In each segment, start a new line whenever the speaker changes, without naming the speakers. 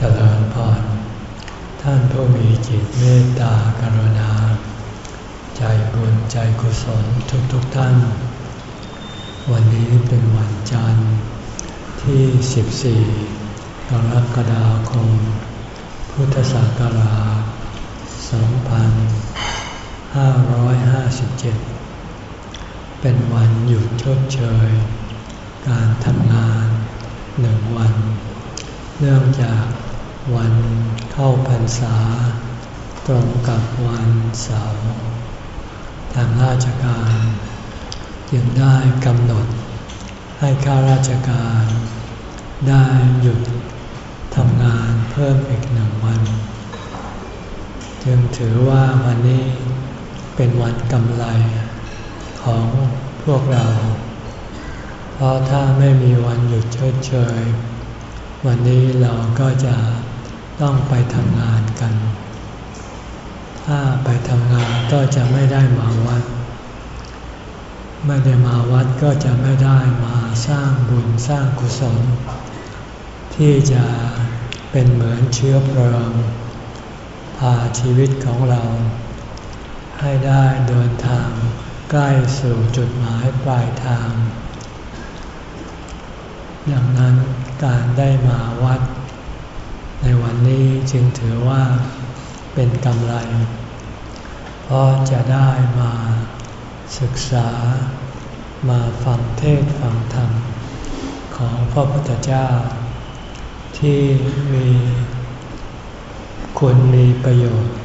เจริญพร ท่านผู้มีจิตเมตตากรุณา ใจบุญใจกุศลทุกๆทท่าน วันนี้เป็นวันจันทร์ที่ 14 กรกฎาคม พุทธศักราช 2557 เป็นวันหยุดชดเชย การทำงานหนึ่งวัน เนื่องจาก วันเข้าพรรษา ตรงกับวันเสาร์ทางราชการ จึงได้กำหนด ให้ข้าราชการ ได้หยุดทำงานเพิ่มอีกหนึ่งวัน จึงถือว่าวันนี้เป็นวันกำไรของพวกเรา เพราะถ้าไม่มีวันหยุดเฉยเฉยวันนี้เราก็จะ ต้องไปทำงานกัน ถ้าไปทำงานก็จะไม่ได้มาวัด ไม่ได้มาวัดก็จะไม่ได้มาสร้างบุญสร้างกุศล ที่จะเป็นเหมือนเชื้อเพลิงพาชีวิตของเรา ให้ได้เดินทางใกล้สู่จุดหมายปลายทางดังนั้นการได้มาวัด ในวันนี้จึงถือว่าเป็นกำไร เพราะจะได้มาศึกษามาฟังเทศฟังธรรม ของพระพุทธเจ้า ที่มีคุณมีประโยชน์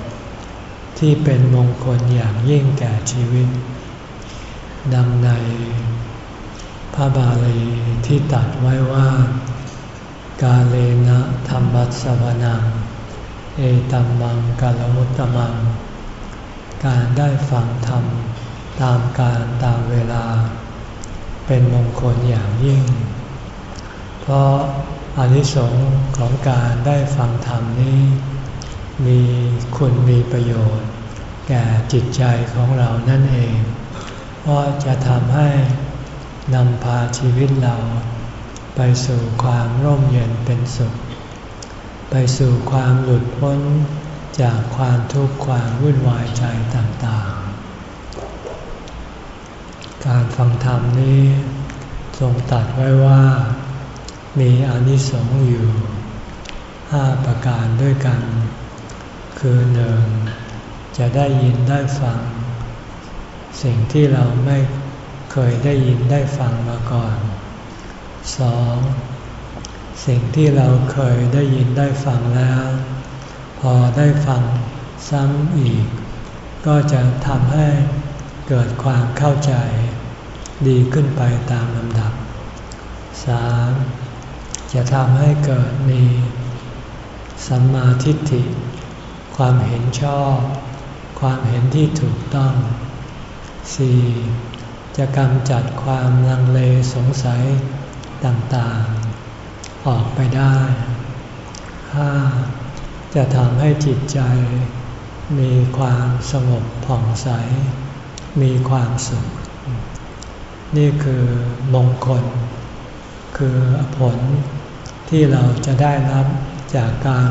ที่เป็นมงคลอย่างยิ่งแก่ชีวิต ดังในพระบาลีที่ตัดไว้ว่า กาเลนะธรรมัสวนัง เอตัมมังกาลมุตตมัง การได้ฟังธรรมตามการตามเวลา เป็นมงคลอย่างยิ่ง เพราะอานิสงส์ของการได้ฟังธรรมนี้ มีคุณมีประโยชน์ แก่จิตใจของเรานั่นเอง เพราะจะทำให้นำพาชีวิตเรา ไปสู่ความร่มเย็นเป็นสุข ไปสู่ความหลุดพ้นจากความทุกข์ความวุ่นวายใจต่างๆ การฟังธรรมนี้ทรงตัดไว้ว่า มีอนิสงส์อยู่ห้าประการด้วยกัน คือหนึ่งจะได้ยินได้ฟัง สิ่งที่เราไม่เคยได้ยินได้ฟังมาก่อน สองสิ่งที่เราเคยได้ยินได้ฟังแล้ว พอได้ฟังซ้ำอีก ก็จะทำให้เกิดความเข้าใจ ดีขึ้นไปตามลำดับสามจะทำให้เกิดมีสัมมาทิฏฐิ ความเห็นชอบ ความเห็นที่ถูกต้องสี่จะกำจัดความลังเลสงสัย ต่างๆ ออกไปได้ 5. จะทำให้จิตใจ มีความสงบผ่องใส มีความสุข นี่คือมงคล คือผลที่เราจะได้รับจากการ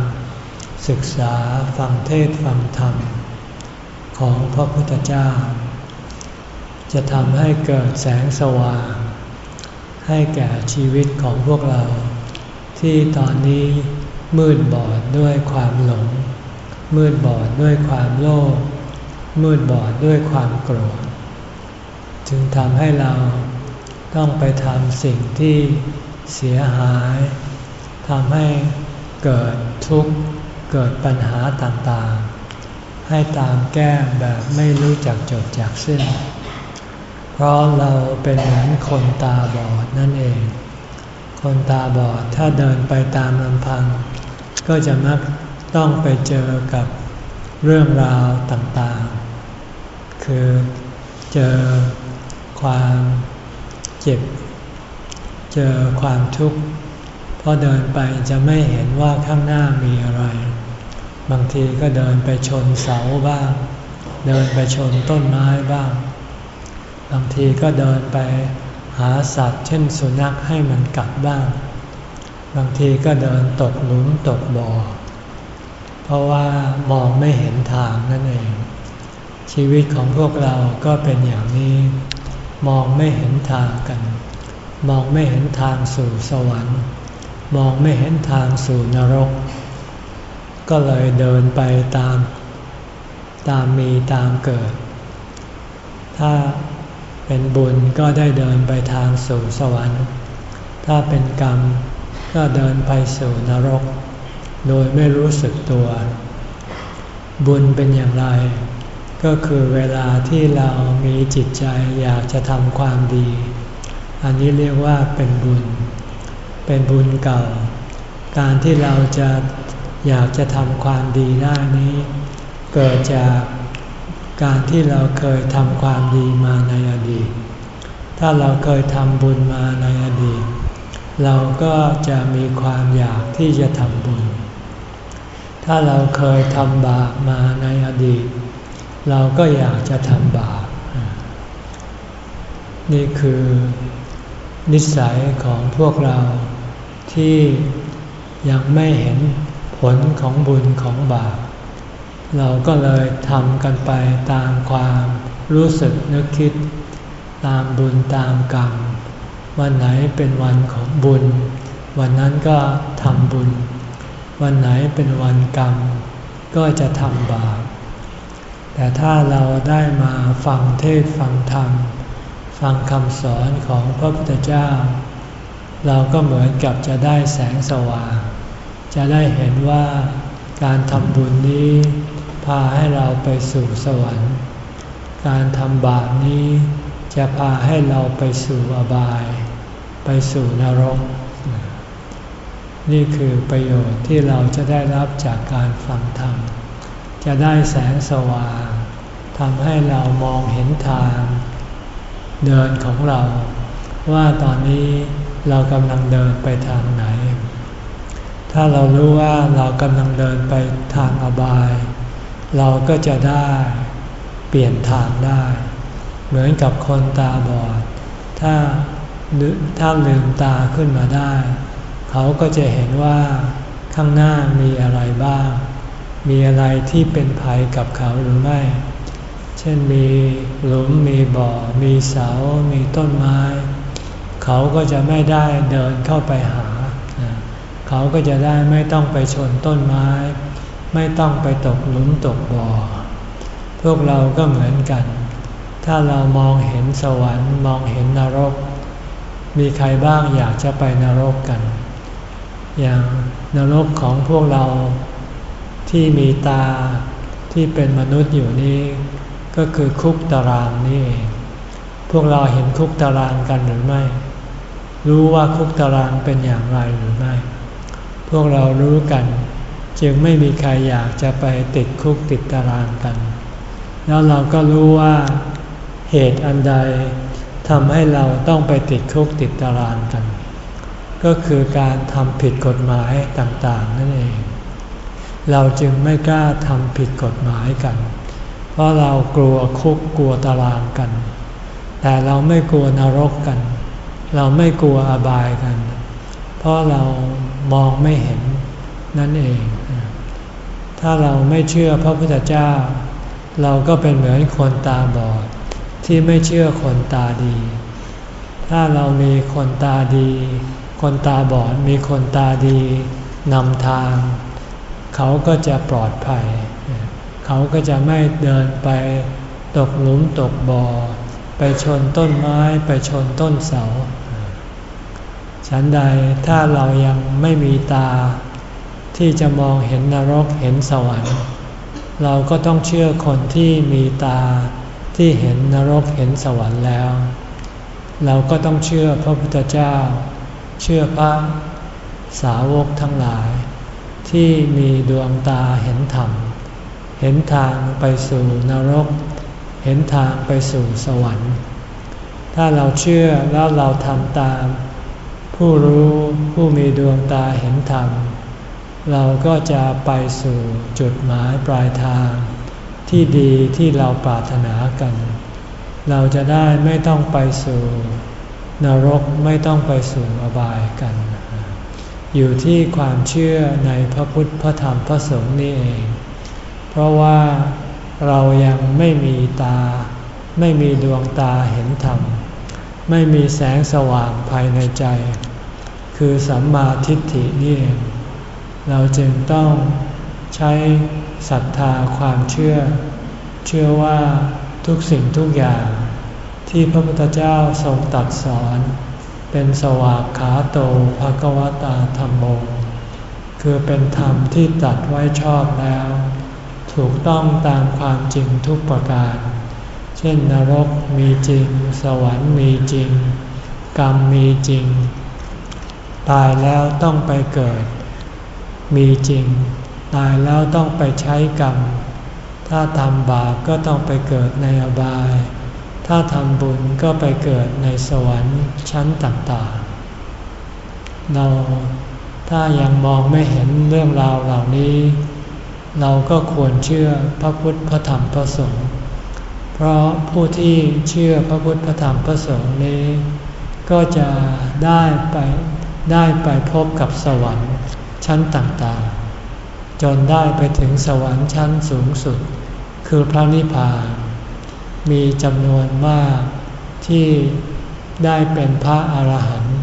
ศึกษาฟังเทศฟังธรรม ของพระพุทธเจ้า จะทำให้เกิดแสงสว่าง ให้แก่ชีวิตของพวกเรา ที่ตอนนี้มืดบอดด้วยความหลง มืดบอดด้วยความโลภมืดบอดด้วยความโกรธ จึงทำให้เราต้องไปทำสิ่งที่เสียหายทำให้เกิดทุกข์เกิดปัญหาต่างๆ ให้ตามแก้แบบไม่รู้จักจบจากสิ้น เพราะเราเป็นเหมือนคนตาบอดนั่นเอง คนตาบอดถ้าเดินไปตามลำพัง ก็จะมักต้องไปเจอกับเรื่องราวต่างๆ คือเจอความเจ็บ เจอความทุกข์พอเดินไปจะไม่เห็นว่าข้างหน้ามีอะไร บางทีก็เดินไปชนเสาบ้าง เดินไปชนต้นไม้บ้าง บางทีก็เดินไปหาสัตว์ เช่นสุนัขให้มันกัดบ้าง บางทีก็เดินตกหลุมตกบ่อ เพราะว่ามองไม่เห็นทางนั่นเอง ชีวิตของพวกเราก็เป็นอย่างนี้ มองไม่เห็นทางกัน มองไม่เห็นทางสู่สวรรค์ มองไม่เห็นทางสู่นรก ก็เลยเดินไปตาม ตามมีตามเกิด ถ้า เป็นบุญก็ได้เดินไปทางสู่สวรรค์ ถ้าเป็นกรรมก็เดินไปสู่นรก โดยไม่รู้สึกตัว บุญเป็นอย่างไร ก็คือเวลาที่เรามีจิตใจอยากจะทำความดี อันนี้เรียกว่าเป็นบุญ เป็นบุญเก่า การที่เราจะอยากจะทำความดีได้นี้ เกิดจาก การที่เราเคยทำความดีมาในอดีต ถ้าเราเคยทำบุญมาในอดีต เราก็จะมีความอยากที่จะทำบุญ ถ้าเราเคยทำบาปมาในอดีต เราก็อยากจะทำบาป นี่คือนิสัยของพวกเราที่ยังไม่เห็นผลของบุญของบาป เราก็เลยทำกันไปตามความรู้สึกนึกคิด ตามบุญตามกรรม วันไหนเป็นวันของบุญ วันนั้นก็ทำบุญ วันไหนเป็นวันกรรม ก็จะทำบาปแต่ถ้าเราได้มาฟังเทศฟังธรรม ฟังคำสอนของพระพุทธเจ้า เราก็เหมือนกับจะได้แสงสว่าง จะได้เห็นว่าการทำบุญนี้ พาให้เราไปสู่สวรรค์ การทำบาปนี้จะพาให้เราไปสู่อบาย ไปสู่นรก นี่คือประโยชน์ที่เราจะได้รับจากการฟังธรรม จะได้แสงสว่างทำให้เรามองเห็นทาง เดินของเรา ว่าตอนนี้เรากำลังเดินไปทางไหน ถ้าเรารู้ว่าเรากำลังเดินไปทางอบาย เราก็จะได้เปลี่ยนทางได้ เหมือนกับคนตาบอด ถ้าถ้าลืมตาขึ้นมาได้ เขาก็จะเห็นว่าข้างหน้ามีอะไรบ้าง มีอะไรที่เป็นภัยกับเขาหรือไม่ เช่นมีหลุมมีบ่อ มีเสา มีต้นไม้ เขาก็จะไม่ได้เดินเข้าไปหา เขาก็จะได้ไม่ต้องไปชนต้นไม้ ไม่ต้องไปตกหลุมตกบ่อ พวกเราก็เหมือนกัน ถ้าเรามองเห็นสวรรค์มองเห็นนรก มีใครบ้างอยากจะไปนรกกัน อย่างนรกของพวกเราที่มีตาที่เป็นมนุษย์อยู่นี้ ก็คือคุกตารางนี่เอง พวกเราเห็นคุกตารางกันหรือไม่ รู้ว่าคุกตารางเป็นอย่างไรหรือไม่ พวกเรารู้กัน จึงไม่มีใครอยากจะไปติดคุกติดตารางกัน แล้วเราก็รู้ว่าเหตุอันใดทำให้เราต้องไปติดคุกติดตารางกัน ก็คือการทำผิดกฎหมายต่างๆนั่นเอง เราจึงไม่กล้าทำผิดกฎหมายกัน เพราะเรากลัวคุกกลัวตารางกัน แต่เราไม่กลัวนรกกัน เราไม่กลัวอบายกัน เพราะเรามองไม่เห็นนั่นเอง ถ้าเราไม่เชื่อพระพุทธเจ้า เราก็เป็นเหมือนคนตาบอด ที่ไม่เชื่อคนตาดี ถ้าเรามีคนตาดี คนตาบอดมีคนตาดีนำทาง เขาก็จะปลอดภัย เขาก็จะไม่เดินไปตกหลุมตกบ่อไปชนต้นไม้ไปชนต้นเสาฉันใดถ้าเรายังไม่มีตา ที่จะมองเห็นนรกเห็นสวรรค์ เราก็ต้องเชื่อคนที่มีตาที่เห็นนรกเห็นสวรรค์แล้ว เราก็ต้องเชื่อพระพุทธเจ้า เชื่อพระสาวกทั้งหลาย ที่มีดวงตาเห็นธรรม เห็นทางไปสู่นรก เห็นทางไปสู่สวรรค์ ถ้าเราเชื่อแล้วเราทำตาม ผู้รู้ผู้มีดวงตาเห็นธรรม เราก็จะไปสู่จุดหมายปลายทาง ที่ดีที่เราปรารถนากัน เราจะได้ไม่ต้องไปสู่นรกไม่ต้องไปสู่อบายกัน อยู่ที่ความเชื่อในพระพุทธพระธรรมพระสงฆ์นี่เอง เพราะว่าเรายังไม่มีตา ไม่มีดวงตาเห็นธรรม ไม่มีแสงสว่างภายในใจ คือสัมมาทิฏฐินี่เอง เราจึงต้องใช้ศรัทธาความเชื่อ เชื่อว่าทุกสิ่งทุกอย่างที่พระพุทธเจ้าทรงตัดสอน เป็นสวากขาโตภกวตาธรรมโมคือเป็นธรรมที่ตัดไว้ชอบแล้ว ถูกต้องตามความจริงทุกประการ เช่นนรกมีจริง สวรรค์มีจริง กรรมมีจริง ตายแล้วต้องไปเกิด มีจริง ตายแล้วต้องไปใช้กรรม ถ้าทำบาปก็ต้องไปเกิดในอบาย ถ้าทำบุญก็ไปเกิดในสวรรค์ชั้นต่างๆ เราถ้ายังมองไม่เห็นเรื่องราวเหล่านี้ เราก็ควรเชื่อพระพุทธพระธรรมพระสงฆ์เพราะผู้ที่เชื่อพระพุทธพระธรรมพระสงฆ์นี้ ก็จะได้ไปได้ไปพบกับสวรรค์ ชั้นต่างๆ จนได้ไปถึงสวรรค์ชั้นสูงสุด คือพระนิพพาน มีจำนวนมากที่ได้เป็นพระอาหารหันต์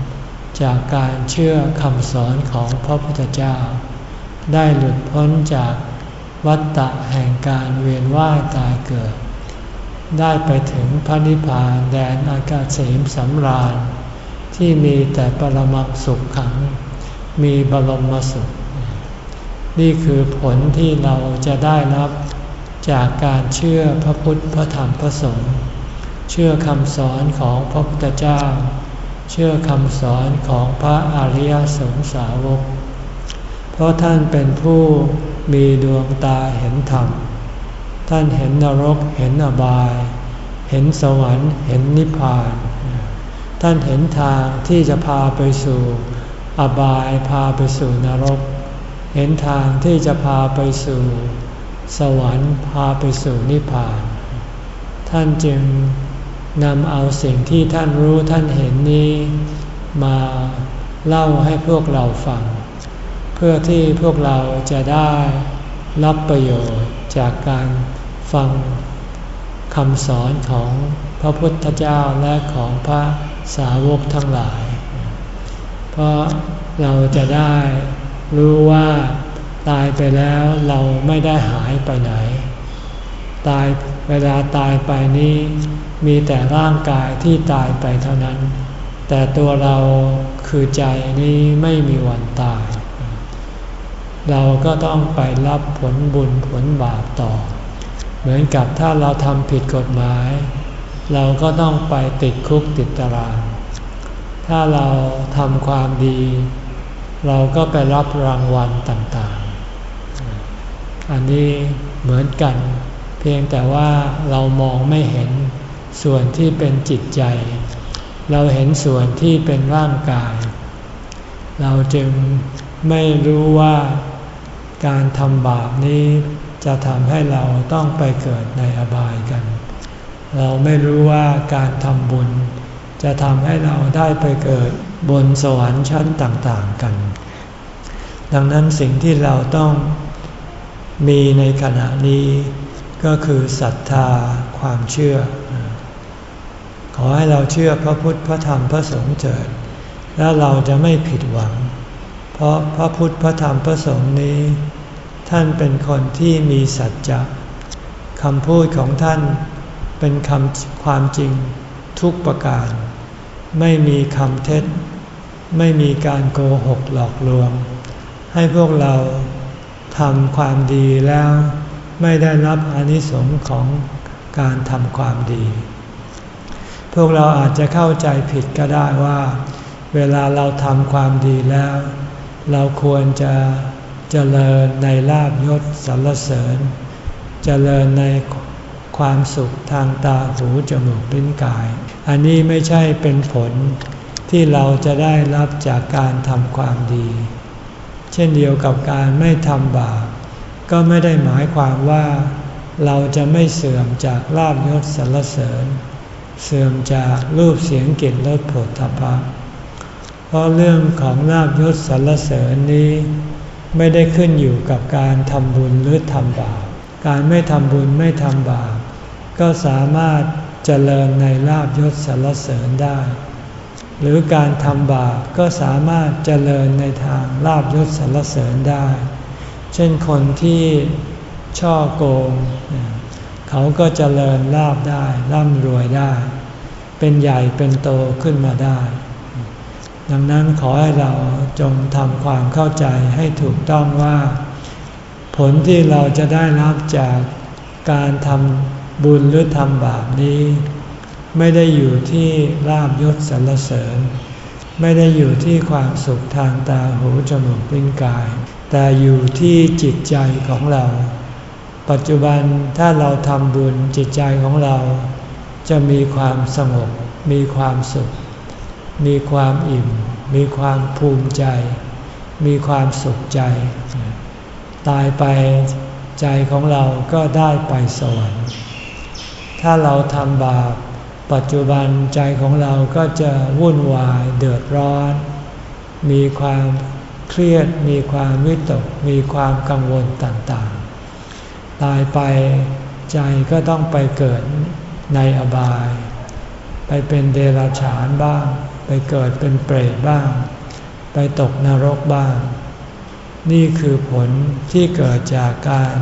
จากการเชื่อคำสอนของพระพุทธเจ้า ได้หลุดพ้นจากวัฏฏะแห่งการเวียนว่ายตายเกิด ได้ไปถึงพระนิพพานแดนอากาศเสมสำราญ ที่มีแต่ปรมักสุขขัง มีบรมสุข นี่คือผลที่เราจะได้รับจากการเชื่อพระพุทธพระธรรมพระสงฆ์เชื่อคำสอนของพระพุทธเจ้า เชื่อคำสอนของพระอริยสงสาวก เพราะท่านเป็นผู้มีดวงตาเห็นธรรม ท่านเห็นนรกเห็นอบาย เห็นสวรรค์เห็นนิพพาน ท่านเห็นทางที่จะพาไปสู่ อบายพาไปสู่นรก เห็นทางที่จะพาไปสู่ สวรรค์พาไปสู่นิพพาน ท่านจึงนำเอาสิ่งที่ท่านรู้ท่านเห็นนี้มาเล่าให้พวกเราฟัง เพื่อที่พวกเราจะได้รับประโยชน์จากการฟังคำสอนของพระพุทธเจ้าและของพระสาวกทั้งหลาย ราะเราจะได้รู้ว่าตายไปแล้วเราไม่ได้หายไปไหน ตายเวลาตายไปนี้มีแต่ร่างกายที่ตายไปเท่านั้น แต่ตัวเราคือใจนี้ไม่มีวันตาย เราก็ต้องไปรับผลบุญผลบาปต่อ เหมือนกับถ้าเราทำผิดกฎหมาย เราก็ต้องไปติดคุกติดตาราง ถ้าเราทำความดี เราก็ไปรับรางวัลต่างๆ อันนี้เหมือนกัน เพียงแต่ว่าเรามองไม่เห็นส่วนที่เป็นจิตใจ เราเห็นส่วนที่เป็นร่างกาย เราจึงไม่รู้ว่าการทำบาปนี้จะทำให้เราต้องไปเกิดในอบายกัน เราไม่รู้ว่าการทำบุญ จะทำให้เราได้ไปเกิดบนสวรรค์ชั้นต่างๆกัน ดังนั้นสิ่งที่เราต้องมีในขณะนี้ก็คือศรัทธาความเชื่อ ขอให้เราเชื่อพระพุทธพระธรรมพระสงฆ์เถิด แล้วเราจะไม่ผิดหวัง เพราะพระพุทธพระธรรมพระสงฆ์นี้ ท่านเป็นคนที่มีสัจจะคำพูดของท่านเป็นคำความจริง ทุกประการ ไม่มีคำเท็จ ไม่มีการโกหกหลอกลวง ให้พวกเราทำความดีแล้ว ไม่ได้รับอนิสงค์ของการทำความดี พวกเราอาจจะเข้าใจผิดก็ได้ว่า เวลาเราทำความดีแล้ว เราควรจะเจริญในลาบยศสรรเสริญเจริญใน ความสุขทางตาหูจมูกลิ้นกาย อันนี้ไม่ใช่เป็นผลที่เราจะได้รับจากการทำความดี เช่นเดียวกับการไม่ทำบาปก็ไม่ได้หมายความว่า เราจะไม่เสื่อมจากลาบยศสรรเสริญ เสื่อมจากรูปเสียงกลิ่นรสผลทพะเพราะเรื่องของลาบยศสรรเสริญนี้ ไม่ได้ขึ้นอยู่กับการทำบุญหรือทำบาปการไม่ทำบุญไม่ทำบาป ก็สามารถเจริญในลาบยศสรรเสริญได้ หรือการทำบาปก็สามารถเจริญในทางลาบยศสรรเสริญได้ เช่นคนที่ช่อโกง เขาก็เจริญลาบได้ร่ำรวยได้ เป็นใหญ่เป็นโตขึ้นมาได้ ดังนั้นขอให้เราจงทำความเข้าใจให้ถูกต้องว่า ผลที่เราจะได้รับจากการทำ บุญหรือทำบาปนี้ ไม่ได้อยู่ที่ลาบยศสรรเสริญ ไม่ได้อยู่ที่ความสุขทางตาหูจมูกลิ้นกาย แต่อยู่ที่จิตใจของเรา ปัจจุบันถ้าเราทำบุญจิตใจของเรา จะมีความสงบ มีความสุข มีความอิ่ม มีความภูมิใจ มีความสุขใจ ตายไปใจของเราก็ได้ไปสวรรค์ ถ้าเราทำบาป ปัจจุบันใจของเราก็จะวุ่นวายเดือดร้อน มีความเครียด มีความวิตก มีความกังวลต่างๆ ตายไปใจก็ต้องไปเกิดในอบาย ไปเป็นเดรัจฉานบ้าง ไปเกิดเป็นเปรตบ้าง ไปตกนรกบ้าง นี่คือผลที่เกิดจากการ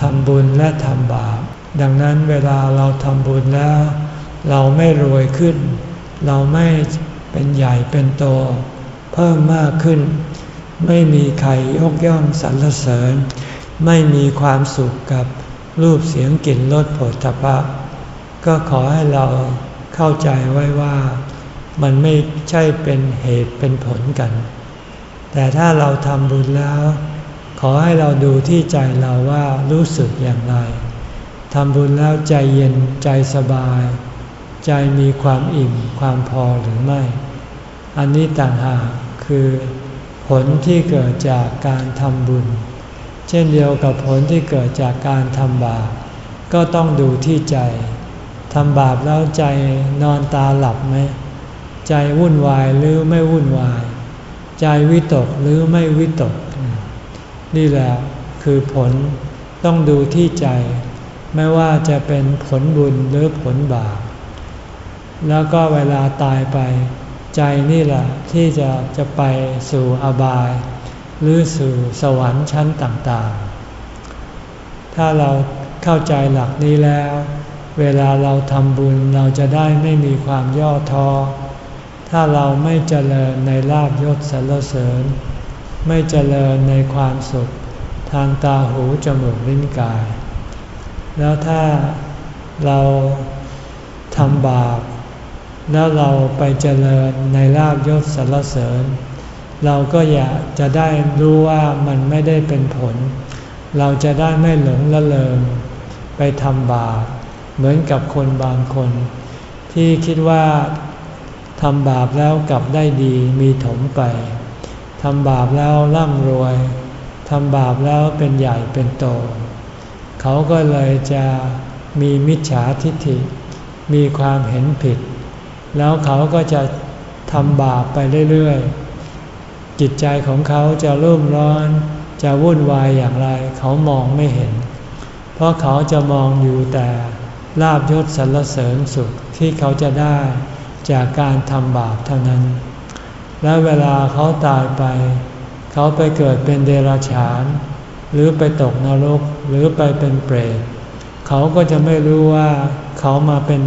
ทำบุญและทำบาป ดังนั้นเวลาเราทำบุญแล้ว เราไม่รวยขึ้น เราไม่เป็นใหญ่เป็นโต เพิ่มมากขึ้น ไม่มีใครยกย่องสรรเสริญ ไม่มีความสุขกับรูปเสียงกลิ่นรสผลทพะก็ขอให้เราเข้าใจไว้ว่า มันไม่ใช่เป็นเหตุเป็นผลกัน แต่ถ้าเราทำบุญแล้ว ขอให้เราดูที่ใจเราว่ารู้สึกอย่างไร ทำบุญแล้วใจเย็นใจสบาย ใจมีความอิ่มความพอหรือไม่ อันนี้ต่างหากคือผลที่เกิดจากการทำบุญ เช่นเดียวกับผลที่เกิดจากการทำบาปก็ต้องดูที่ใจทำบาปแล้วใจนอนตาหลับไหมใจวุ่นวายหรือไม่วุ่นวาย ใจวิตกหรือไม่วิตก นี่แหละคือผลต้องดูที่ใจ ไม่ว่าจะเป็นผลบุญหรือผลบาป แล้วก็เวลาตายไป ใจนี่แหละที่จะจะไปสู่อบาย หรือสู่สวรรค์ชั้นต่างๆ ถ้าเราเข้าใจหลักนี้แล้ว เวลาเราทำบุญเราจะได้ไม่มีความย่อท้อ ถ้าเราไม่เจริญในลาบยศสรรเสริญ ไม่เจริญในความสุข ทางตาหูจมูกลิ้นกาย แล้วถ้าเราทำบาป แล้วเราไปเจริญในลาบยศสรรเสริญ เราก็อยากจะได้รู้ว่ามันไม่ได้เป็นผล เราจะได้ไม่หลงละเลงไปทำบาป เหมือนกับคนบางคน ที่คิดว่าทำบาปแล้วกลับได้ดีมีถมไป ทำบาปแล้วร่ำรวย ทำบาปแล้วเป็นใหญ่เป็นโต เขาก็เลยจะมีมิจฉาทิฏฐิ มีความเห็นผิด แล้วเขาก็จะทำบาปไปเรื่อยๆ จิตใจของเขาจะรุ่มร้อน จะวุ่นวายอย่างไร เขามองไม่เห็น เพราะเขาจะมองอยู่แต่ลาบยศสรรเสริญสุขที่เขาจะได้จากการทำบาปเท่านั้น และเวลาเขาตายไป เขาไปเกิดเป็นเดรัจฉาน หรือไปตกนรก หรือไปเป็นเปรตเขาก็จะไม่รู้ว่าเขามาเป็น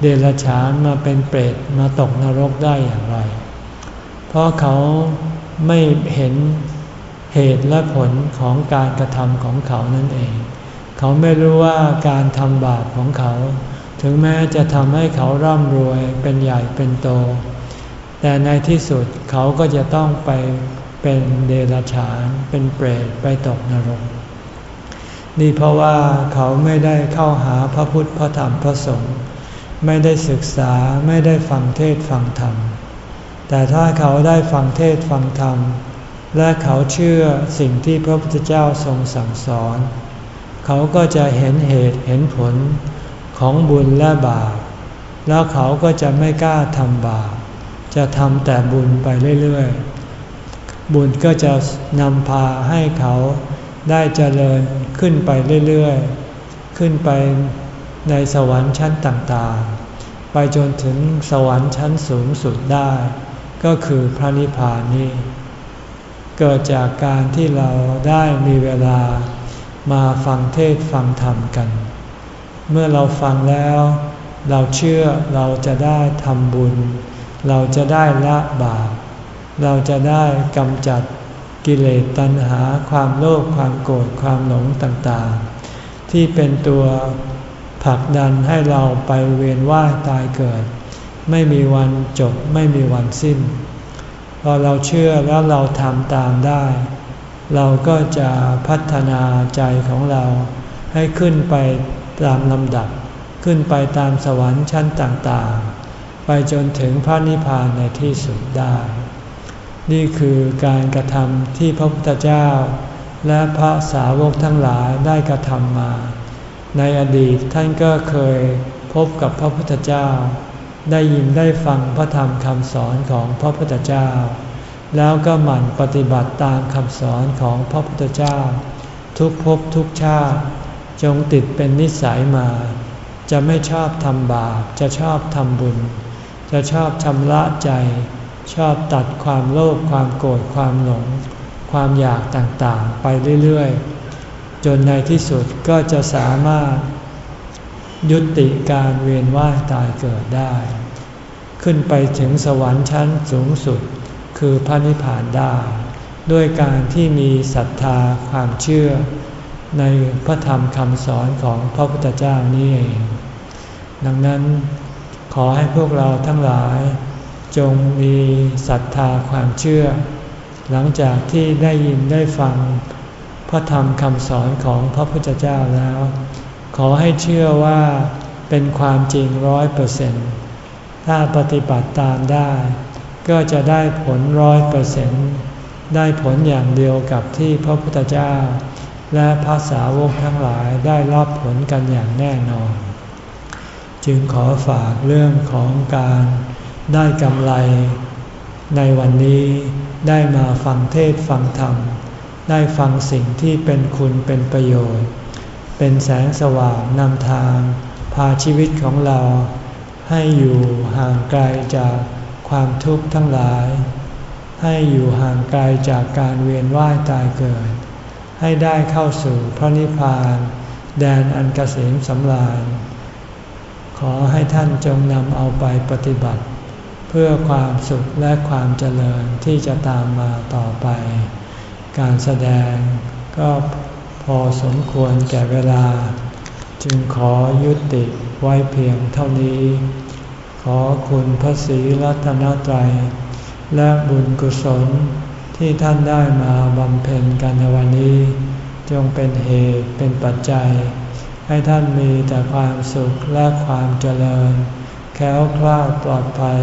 เดรัจฉานมาเป็นเปรตมาตกนรกได้อย่างไร เพราะเขาไม่เห็นเหตุและผลของการกระทำของเขานั่นเอง เขาไม่รู้ว่าการทำบาปของเขา ถึงแม้จะทำให้เขาร่ำรวยเป็นใหญ่เป็นโต แต่ในที่สุดเขาก็จะต้องไปเป็นเดรัจฉาน เป็นเปรตไปตกนรก นี่เพราะว่าเขาไม่ได้เข้าหาพระพุทธพระธรรมพระสงฆ์ไม่ได้ศึกษาไม่ได้ฟังเทศฟังธรรม แต่ถ้าเขาได้ฟังเทศฟังธรรม และเขาเชื่อสิ่งที่พระพุทธเจ้าทรงสั่งสอน เขาก็จะเห็นเหตุเห็นผลของบุญและบาปแล้วเขาก็จะไม่กล้าทำบาปจะทำแต่บุญไปเรื่อยๆ บุญก็จะนำพาให้เขาได้เจริญ ขึ้นไปเรื่อยๆ ขึ้นไปในสวรรค์ชั้นต่างๆ ไปจนถึงสวรรค์ชั้นสูงสุดได้ ก็คือพระนิพพานนี้ เกิดจากการที่เราได้มีเวลามาฟังเทศฟังธรรมกัน เมื่อเราฟังแล้ว เราเชื่อเราจะได้ทำบุญ เราจะได้ละบาปเราจะได้กำจัด กิเลสตัณหาความโลภความโกรธความหลงต่างๆ ที่เป็นตัวผลักดันให้เราไปเวียนว่ายตายเกิด ไม่มีวันจบไม่มีวันสิ้น พอเราเชื่อแล้วเราทำตามได้ เราก็จะพัฒนาใจของเราให้ขึ้นไปตามลำดับ ขึ้นไปตามสวรรค์ชั้นต่างๆ ไปจนถึงพระนิพพานในที่สุดได้ นี่คือการกระทำที่พระพุทธเจ้า และพระสาวกทั้งหลายได้กระทำมา ในอดีตท่านก็เคยพบกับพระพุทธเจ้า ได้ยินได้ฟังพระธรรมคำสอนของพระพุทธเจ้า แล้วก็หมั่นปฏิบัติตามคำสอนของพระพุทธเจ้า ทุกภพทุกชาติจงติดเป็นนิสัยมา จะไม่ชอบทำบาปจะชอบทำบุญ จะชอบชำระใจ ชอบตัดความโลภความโกรธความหลง ความอยากต่างๆ ไปเรื่อยๆ จนในที่สุดก็จะสามารถ ยุติการเวียนว่ายตายเกิดได้ ขึ้นไปถึงสวรรค์ชั้นสูงสุด คือพระนิพพานได้ ด้วยการที่มีศรัทธาความเชื่อ ในพระธรรมคำสอนของพระพุทธเจ้านี่เอง ดังนั้นขอให้พวกเราทั้งหลาย จงมีศรัทธาความเชื่อ หลังจากที่ได้ยินได้ฟังพระธรรมคำสอนของพระพุทธเจ้าแล้ว ขอให้เชื่อว่าเป็นความจริงร้อยเปอร์เซ็นต์ถ้าปฏิบัติตามได้ ก็จะได้ผลร้อยเปอร์เซ็นต์ได้ผลอย่างเดียวกับที่พระพุทธเจ้า และภาษาวกทั้งหลายได้รับผลกันอย่างแน่นอน จึงขอฝากเรื่องของการ ได้กำไร ในวันนี้ได้มาฟังเทศฟังธรรม ได้ฟังสิ่งที่เป็นคุณเป็นประโยชน์ เป็นแสงสว่างนำทาง พาชีวิตของเรา ให้อยู่ห่างไกลจากความทุกข์ทั้งหลาย ให้อยู่ห่างไกลจากการเวียนว่ายตายเกิด ให้ได้เข้าสู่พระนิพพาน แดนอันกเกษมสำราญ ขอให้ท่านจงนำเอาไปปฏิบัติ พื่อความสุขและความเจริญที่จะตามมาต่อไป การแสดงก็พอสมควรแก่เวลา จึงขอยุติไว้เพียงเท่านี้ ขอคุณพระศรีรัตนตรัย และบุญกุศลที่ท่านได้มาบำเพ็ญกันในวันนี้ จงเป็นเหตุเป็นปัจจัย ให้ท่านมีแต่ความสุขและความเจริญแค้วคลาดปลอดภัย